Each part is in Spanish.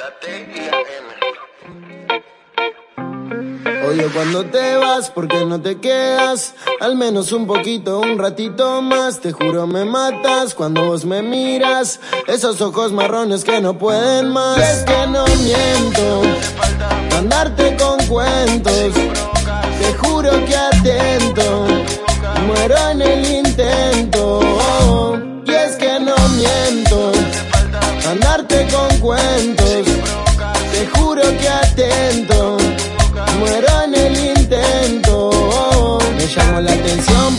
La T y la M. Oye, cuando te vas, ¿por qué no te quedas? Al menos un poquito, un ratito más. Te juro, me matas cuando vos me miras. Esos ojos marrones que no pueden más. Es que no miento. Andarte con cuentos. Te juro que a con cuentos. Te juro que atento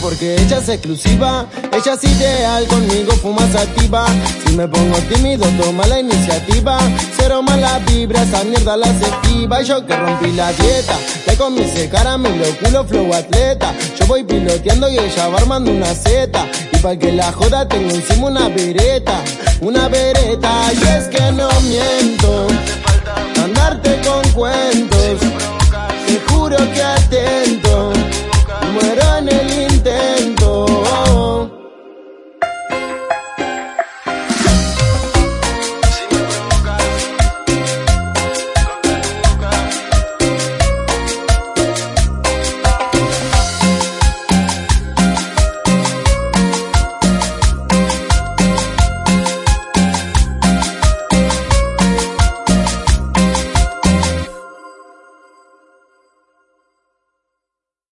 porque ella es exclusiva, ella es ideal, conmigo fuma sativa. Si me pongo tímido, toma la iniciativa. Cero mala vibra, esa mierda la esquiva. Y yo que rompí la dieta, le comí ese caramelo, culo flow atleta. Yo voy piloteando y ella va armando una seta. Y para que la joda tengo encima una vereta, una vereta. Y es que no miento, andarte con cuentos